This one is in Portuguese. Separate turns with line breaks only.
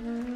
Música